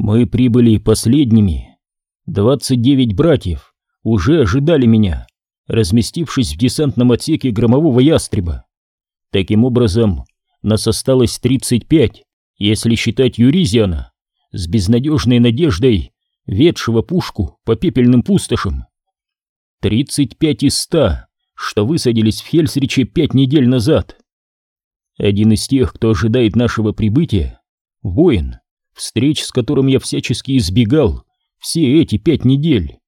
Мы прибыли последними. 29 братьев уже ожидали меня, разместившись в десантном отсеке громового ястреба. Таким образом, нас осталось 35, если считать Юризиана, с безнадежной надеждой, ведшего пушку по пепельным пустошам. 35 из 100, что высадились в Хельсриче пять недель назад. Один из тех, кто ожидает нашего прибытия, воин, встреч с которым я всячески избегал все эти пять недель.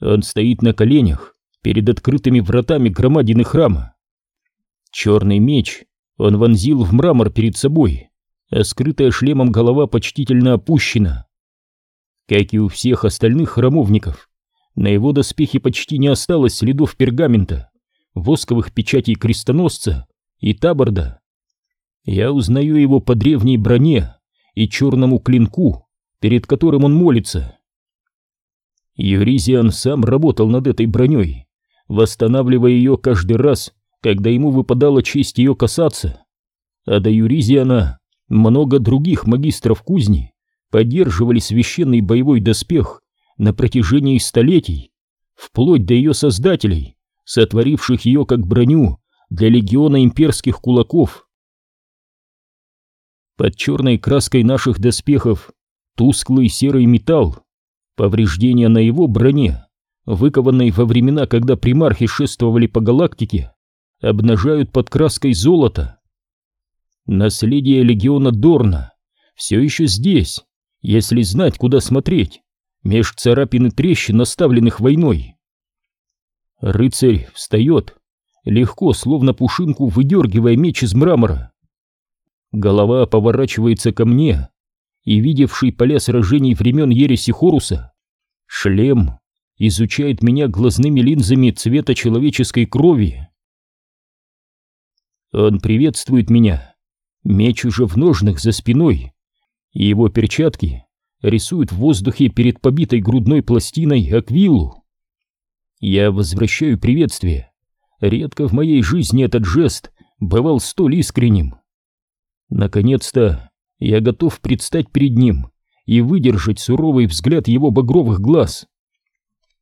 Он стоит на коленях перед открытыми вратами громадины храма. Черный меч он вонзил в мрамор перед собой, а скрытая шлемом голова почтительно опущена. Как и у всех остальных храмовников, на его доспехе почти не осталось следов пергамента, восковых печатей крестоносца и таборда. Я узнаю его по древней броне и черному клинку, перед которым он молится. Юризиан сам работал над этой броней, восстанавливая ее каждый раз, когда ему выпадала честь ее касаться. А до Юризиана много других магистров кузни поддерживали священный боевой доспех на протяжении столетий, вплоть до ее создателей, сотворивших ее как броню для легиона имперских кулаков. Под черной краской наших доспехов тусклый серый металл, повреждения на его броне, выкованной во времена, когда примархи шествовали по галактике, обнажают под краской золота. Наследие легиона Дорна все еще здесь, если знать, куда смотреть, меж царапин и трещин, оставленных войной. Рыцарь встает, легко, словно пушинку, выдергивая меч из мрамора. Голова поворачивается ко мне, и, видевший поля сражений времен Ереси Хоруса, шлем изучает меня глазными линзами цвета человеческой крови. Он приветствует меня, меч уже в ножнах за спиной, и его перчатки рисуют в воздухе перед побитой грудной пластиной аквилу. Я возвращаю приветствие. Редко в моей жизни этот жест бывал столь искренним. Наконец-то я готов предстать перед ним и выдержать суровый взгляд его багровых глаз.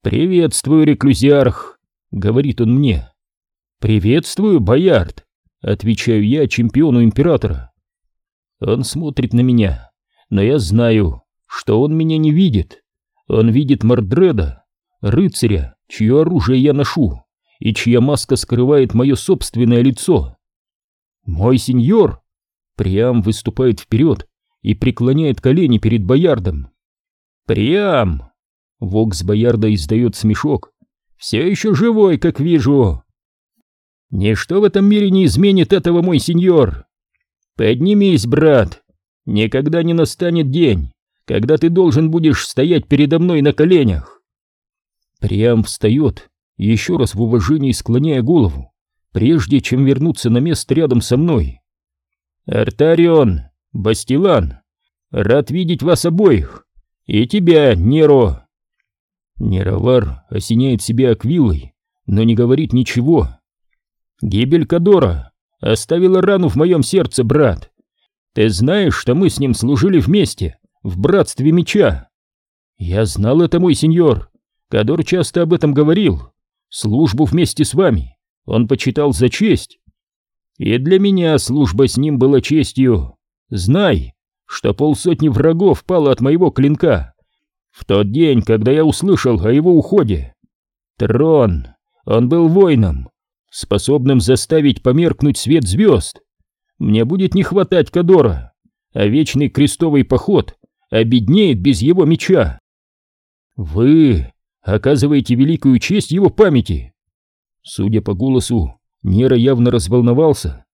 «Приветствую, реклюзиарх», — говорит он мне. «Приветствую, боярд», — отвечаю я чемпиону императора. Он смотрит на меня, но я знаю, что он меня не видит. Он видит Мордреда, рыцаря, чье оружие я ношу, и чья маска скрывает мое собственное лицо. «Мой сеньор!» Приам выступает вперед и преклоняет колени перед Боярдом. «Приам!» Вокс Боярда издает смешок. «Все еще живой, как вижу!» «Ничто в этом мире не изменит этого, мой сеньор!» «Поднимись, брат! Никогда не настанет день, когда ты должен будешь стоять передо мной на коленях!» Приам встает, еще раз в уважении склоняя голову, прежде чем вернуться на место рядом со мной. Артарион, Бастилан, рад видеть вас обоих. И тебя, Неро. Неровар осеняет себя аквилой, но не говорит ничего. Гибель Кадора оставила рану в моем сердце, брат. Ты знаешь, что мы с ним служили вместе, в братстве меча? Я знал это, мой сеньор. Кадор часто об этом говорил. Службу вместе с вами он почитал за честь. И для меня служба с ним была честью. Знай, что полсотни врагов пало от моего клинка в тот день, когда я услышал о его уходе. Трон, он был воином, способным заставить померкнуть свет звезд. Мне будет не хватать Кадора, а вечный крестовый поход обеднеет без его меча. Вы оказываете великую честь его памяти. Судя по голосу, Нера явно разволновался.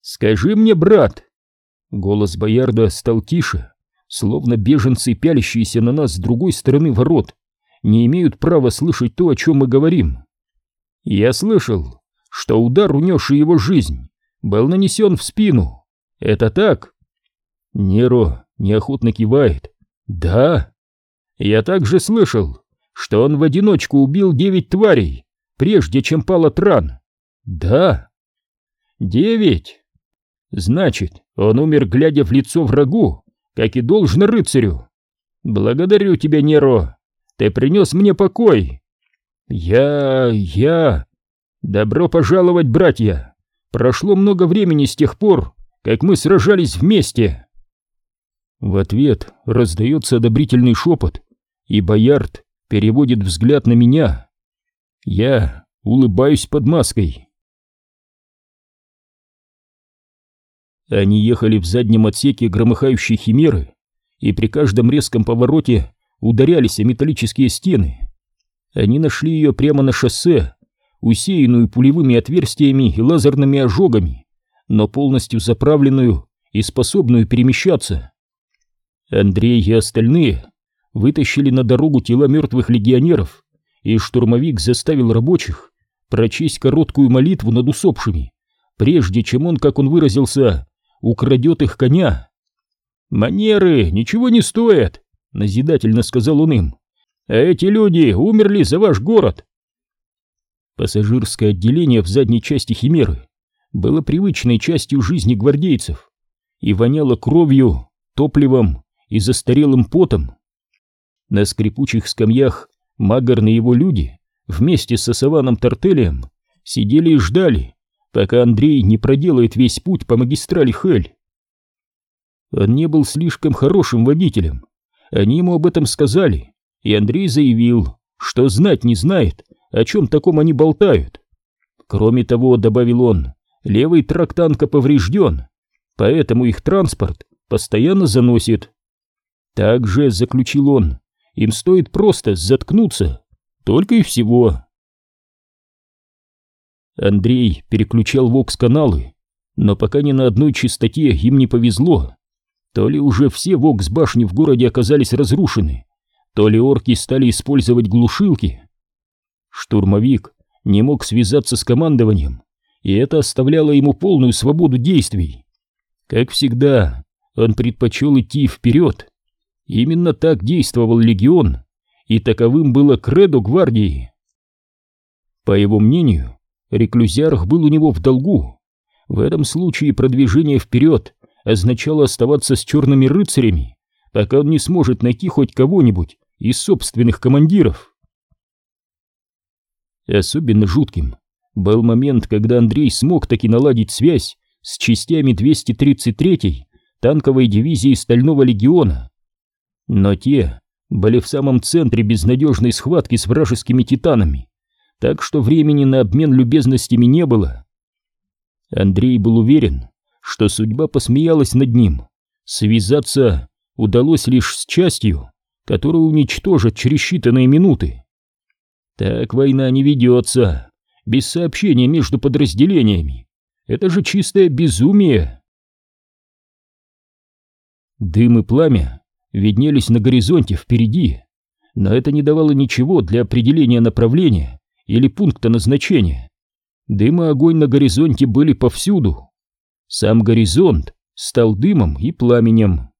«Скажи мне, брат!» Голос Боярда стал тише, словно беженцы, пялящиеся на нас с другой стороны ворот, не имеют права слышать то, о чем мы говорим. «Я слышал, что удар, унесший его жизнь, был нанесен в спину. Это так?» Неро неохотно кивает. «Да». «Я также слышал, что он в одиночку убил девять тварей, прежде чем пал от ран. Да. Девять. Значит, он умер, глядя в лицо врагу, как и должно рыцарю. «Благодарю тебя, Неро! Ты принес мне покой!» «Я... я...» «Добро пожаловать, братья! Прошло много времени с тех пор, как мы сражались вместе!» В ответ раздается одобрительный шепот, и Боярд переводит взгляд на меня. Я улыбаюсь под маской. Они ехали в заднем отсеке громыхающей химеры, и при каждом резком повороте ударялись о металлические стены. Они нашли ее прямо на шоссе, усеянную пулевыми отверстиями и лазерными ожогами, но полностью заправленную и способную перемещаться. Андрей и остальные вытащили на дорогу тела мертвых легионеров, и штурмовик заставил рабочих прочесть короткую молитву над усопшими, прежде чем он, как он выразился, украдет их коня. «Манеры ничего не стоят», — назидательно сказал он им. «А эти люди умерли за ваш город». Пассажирское отделение в задней части Химеры было привычной частью жизни гвардейцев и воняло кровью, топливом и застарелым потом. На скрипучих скамьях Магарн и его люди вместе с Сосованом Тартелием сидели и ждали, пока Андрей не проделает весь путь по магистрали Хель. Он не был слишком хорошим водителем. Они ему об этом сказали, и Андрей заявил, что знать не знает, о чем таком они болтают. Кроме того, добавил он, левый трак танка поврежден, поэтому их транспорт постоянно заносит. Также, заключил он, им стоит просто заткнуться, только и всего. Андрей переключал вокс-каналы, но пока ни на одной частоте им не повезло. То ли уже все вокс-башни в городе оказались разрушены, то ли орки стали использовать глушилки. Штурмовик не мог связаться с командованием, и это оставляло ему полную свободу действий. Как всегда, он предпочел идти вперед. Именно так действовал легион, и таковым было кредо гвардии. По его мнению, реклюзиарх был у него в долгу. В этом случае продвижение вперед означало оставаться с черными рыцарями, пока он не сможет найти хоть кого-нибудь из собственных командиров. Особенно жутким был момент, когда Андрей смог таки наладить связь с частями 233-й танковой дивизии Стального легиона. Но те были в самом центре безнадежной схватки с вражескими титанами, так что времени на обмен любезностями не было. Андрей был уверен, что судьба посмеялась над ним. Связаться удалось лишь с частью, которую уничтожат через считанные минуты. Так война не ведется, без сообщения между подразделениями. Это же чистое безумие. Дым и пламя виднелись на горизонте впереди, но это не давало ничего для определения направления или пункта назначения. Дым и огонь на горизонте были повсюду. Сам горизонт стал дымом и пламенем.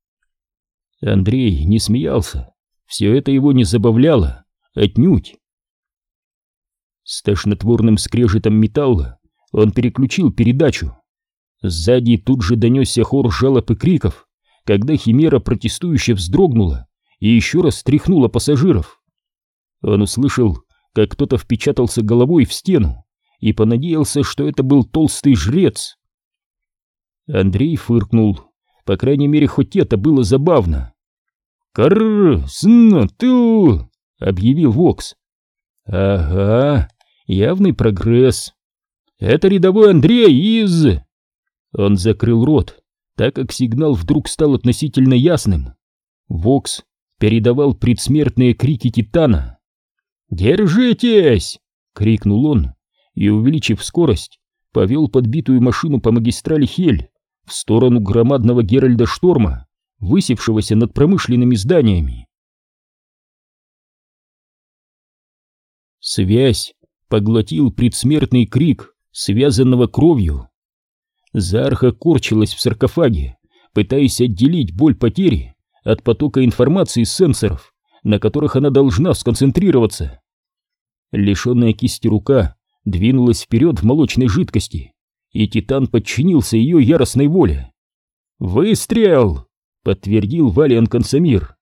Андрей не смеялся, все это его не забавляло, отнюдь. С тошнотворным скрежетом металла он переключил передачу. Сзади тут же донесся хор жалоб и криков когда Химера протестующе вздрогнула и еще раз стряхнула пассажиров. Он услышал, как кто-то впечатался головой в стену и понадеялся, что это был толстый жрец. Андрей фыркнул. По крайней мере, хоть это было забавно. «Карр, ту!» — объявил Вокс. «Ага, явный прогресс. Это рядовой Андрей из...» Он закрыл рот так как сигнал вдруг стал относительно ясным. Вокс передавал предсмертные крики Титана. «Держитесь!» — крикнул он и, увеличив скорость, повел подбитую машину по магистрали Хель в сторону громадного Геральда Шторма, высевшегося над промышленными зданиями. Связь поглотил предсмертный крик, связанного кровью. Зарха корчилась в саркофаге, пытаясь отделить боль потери от потока информации сенсоров, на которых она должна сконцентрироваться. Лишенная кисти рука двинулась вперед в молочной жидкости, и Титан подчинился ее яростной воле. «Выстрел!» — подтвердил Валиан Консамир.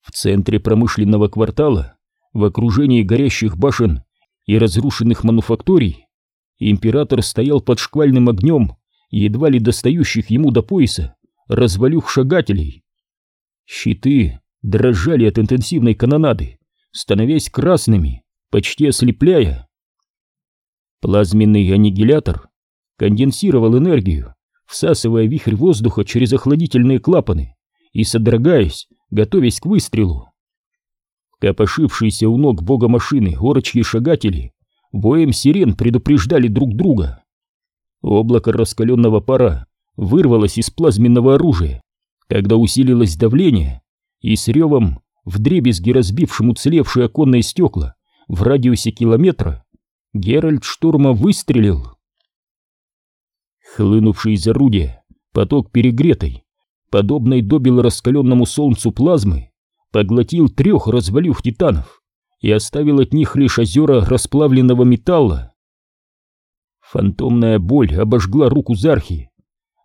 В центре промышленного квартала, в окружении горящих башен и разрушенных мануфакторий, император стоял под шквальным огнем, едва ли достающих ему до пояса, развалюх шагателей. Щиты дрожали от интенсивной канонады, становясь красными, почти ослепляя. Плазменный аннигилятор конденсировал энергию, всасывая вихрь воздуха через охладительные клапаны и содрогаясь, готовясь к выстрелу. Копошившиеся у ног бога машины орочьи-шагатели воем сирен предупреждали друг друга. Облако раскаленного пара вырвалось из плазменного оружия, когда усилилось давление, и с ревом, вдребезги разбившим уцелевшие оконные стекла в радиусе километра, Геральт Штурма выстрелил. Хлынувший из орудия поток перегретой, подобной добело раскаленному солнцу плазмы, поглотил трех развалюх титанов и оставил от них лишь озера расплавленного металла. Фантомная боль обожгла руку Зархи.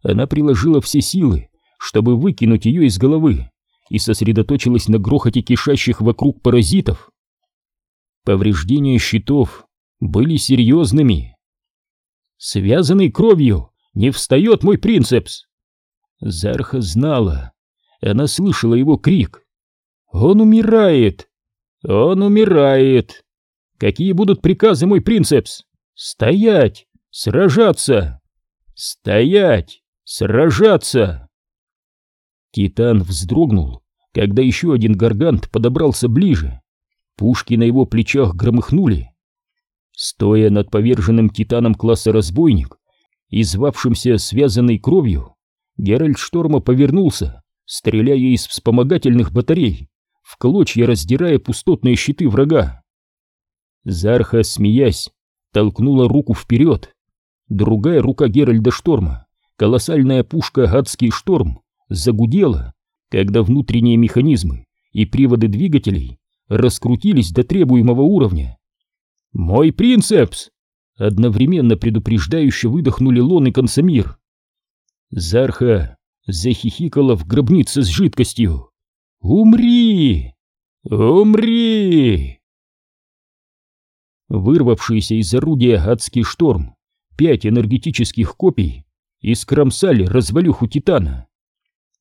Она приложила все силы, чтобы выкинуть ее из головы, и сосредоточилась на грохоте кишащих вокруг паразитов. Повреждения щитов были серьезными. «Связанный кровью не встает мой принцепс!» Зарха знала. Она слышала его крик. «Он умирает! Он умирает! Какие будут приказы, мой принцепс? Стоять! Сражаться! Стоять! Сражаться!» Титан вздрогнул, когда еще один гаргант подобрался ближе. Пушки на его плечах громыхнули. Стоя над поверженным титаном класса разбойник и звавшимся связанной кровью, Геральт Шторма повернулся, стреляя из вспомогательных батарей, в клочья раздирая пустотные щиты врага. Зарха, смеясь, толкнула руку вперед. Другая рука Геральда Шторма, колоссальная пушка «Адский шторм», загудела, когда внутренние механизмы и приводы двигателей раскрутились до требуемого уровня. «Мой принцепс!» Одновременно предупреждающе выдохнули Лон и Консамир. Зарха захихикала в гробнице с жидкостью. «Умри! Умри!» Вырвавшийся из орудия адский шторм, пять энергетических копий искромсали развалюху Титана.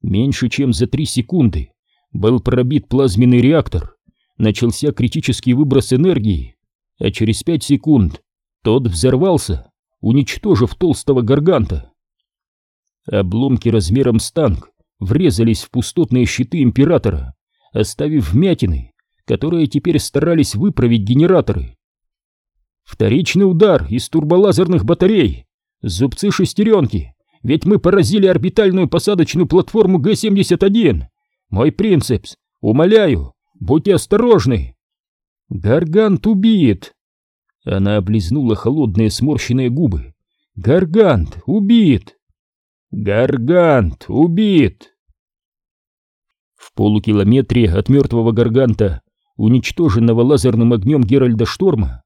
Меньше чем за три секунды. Был пробит плазменный реактор, начался критический выброс энергии, а через пять секунд тот взорвался, уничтожив толстого гарганта. Обломки размером с танк врезались в пустотные щиты Императора, оставив вмятины, которые теперь старались выправить генераторы. Вторичный удар из турболазерных батарей, зубцы шестеренки, ведь мы поразили орбитальную посадочную платформу Г-71. Мой принцепс, умоляю, будьте осторожны. Гаргант убит. Она облизнула холодные сморщенные губы. Гаргант убит. Гаргант убит! В полукилометре от мертвого Гарганта, уничтоженного лазерным огнем Геральда Шторма,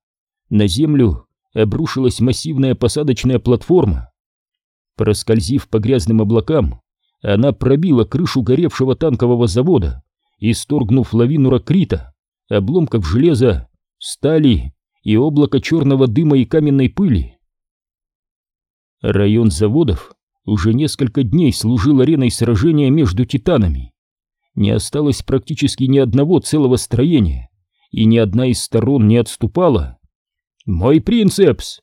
на землю обрушилась массивная посадочная платформа. Проскользив по грязным облакам, она пробила крышу горевшего танкового завода, исторгнув лавину ракрита, обломков железа, стали и облако черного дыма и каменной пыли. Район заводов уже несколько дней служил ареной сражения между титанами. Не осталось практически ни одного целого строения, и ни одна из сторон не отступала. «Мой принцепс!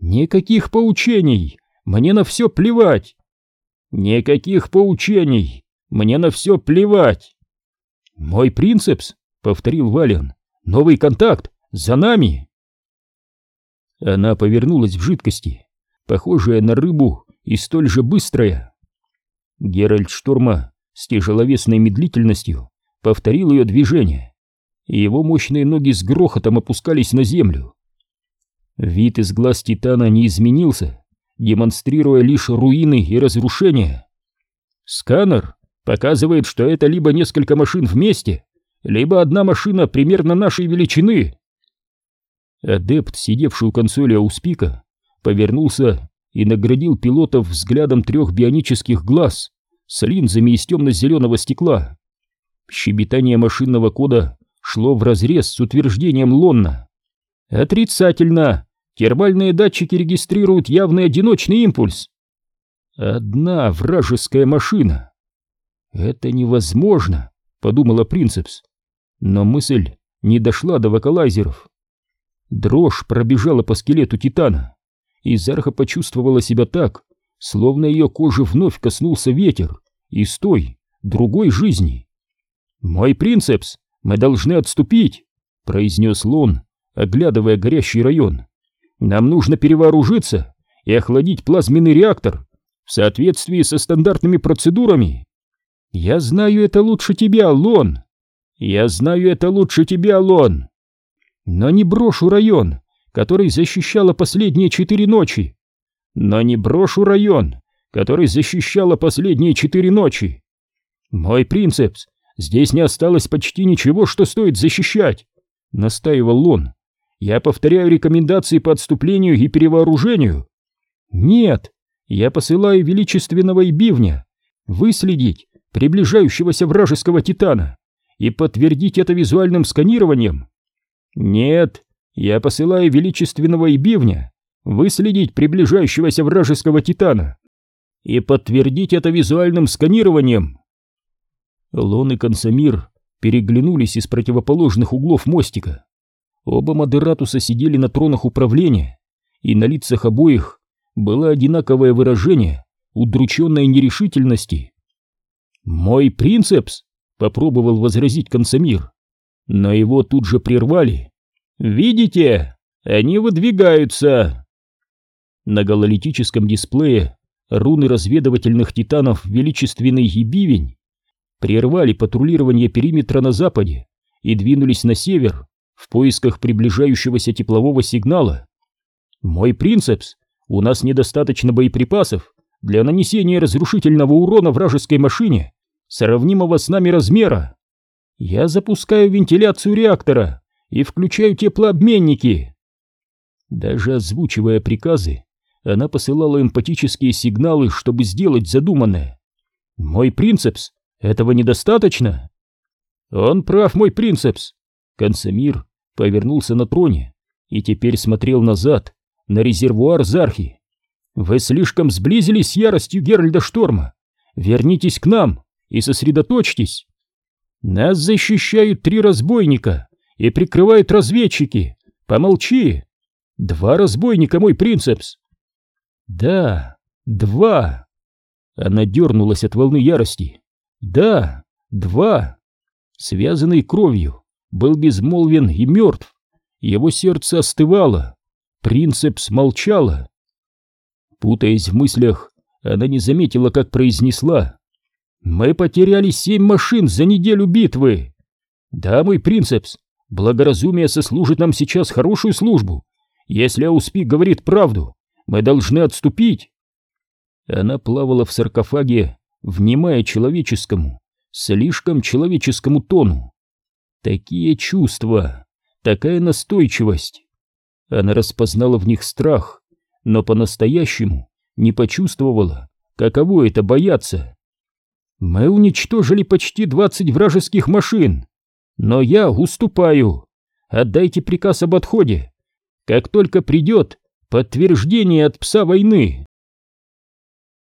Никаких поучений! Мне на все плевать! Никаких поучений! Мне на все плевать!» «Мой принцепс!» — повторил Вален. «Новый контакт! За нами!» Она повернулась в жидкости, похожая на рыбу, и столь же быстрая. Геральт Шторма с тяжеловесной медлительностью повторил ее движение, и его мощные ноги с грохотом опускались на землю. Вид из глаз Титана не изменился, демонстрируя лишь руины и разрушения. Сканер показывает, что это либо несколько машин вместе, либо одна машина примерно нашей величины. Адепт, сидевший у консоли Ауспика, повернулся и наградил пилотов взглядом трех бионических глаз с линзами из темно-зеленого стекла. Щебетание машинного кода шло вразрез с утверждением Лонна. Отрицательно. Термальные датчики регистрируют явный одиночный импульс. Одна вражеская машина. Это невозможно, подумала Принцепс. Но мысль не дошла до вокалайзеров. Дрожь пробежала по скелету Титана, и Зарха почувствовала себя так, словно ее кожи вновь коснулся ветер из той, другой жизни. «Мой принцепс, мы должны отступить», — произнес Лон, оглядывая горящий район. «Нам нужно перевооружиться и охладить плазменный реактор в соответствии со стандартными процедурами». «Я знаю это лучше тебя, Лон!» «Я знаю это лучше тебя, Лон!» «Но не брошу район, который защищала последние четыре ночи!» «Но не брошу район, который защищала последние четыре ночи!» «Мой принцепс, здесь не осталось почти ничего, что стоит защищать!» — настаивал он. «Я повторяю рекомендации по отступлению и перевооружению!» «Нет, я посылаю величественного и бивня выследить приближающегося вражеского титана и подтвердить это визуальным сканированием. Нет, я посылаю величественного и бивня выследить приближающегося вражеского титана и подтвердить это визуальным сканированием. Лон и Консамир переглянулись из противоположных углов мостика. Оба Модератуса сидели на тронах управления, и на лицах обоих было одинаковое выражение удрученной нерешительности. «Мой принцепс!» — попробовал возразить Консамир, но его тут же прервали. «Видите? Они выдвигаются!» На гололитическом дисплее руны разведывательных титанов «Величественный» и прервали патрулирование периметра на западе и двинулись на север в поисках приближающегося теплового сигнала. «Мой принцепс!» У нас недостаточно боеприпасов для нанесения разрушительного урона вражеской машине, сравнимого с нами размера. Я запускаю вентиляцию реактора и включаю теплообменники. Даже озвучивая приказы, она посылала эмпатические сигналы, чтобы сделать задуманное. Мой принцепс, этого недостаточно? Он прав, мой принцепс. Консамир повернулся на троне и теперь смотрел назад, на резервуар Зархи. Вы слишком сблизились с яростью Геральда Шторма. Вернитесь к нам и сосредоточьтесь. Нас защищают три разбойника и прикрывают разведчики. Помолчи. Два разбойника, мой принцепс. Да, два. Она дернулась от волны ярости. Да, два. Связанный кровью, был безмолвен и мертв. Его сердце остывало. Принцепс молчала. Путаясь в мыслях, она не заметила, как произнесла. «Мы потеряли семь машин за неделю битвы!» «Да, мой принцепс, благоразумие сослужит нам сейчас хорошую службу. Если Ауспи говорит правду, мы должны отступить!» Она плавала в саркофаге, внимая человеческому, слишком человеческому тону. Такие чувства, такая настойчивость. Она распознала в них страх, но по-настоящему не почувствовала, каково это бояться. Мы уничтожили почти двадцать вражеских машин, но я уступаю. Отдайте приказ об отходе. Как только придет подтверждение от пса войны.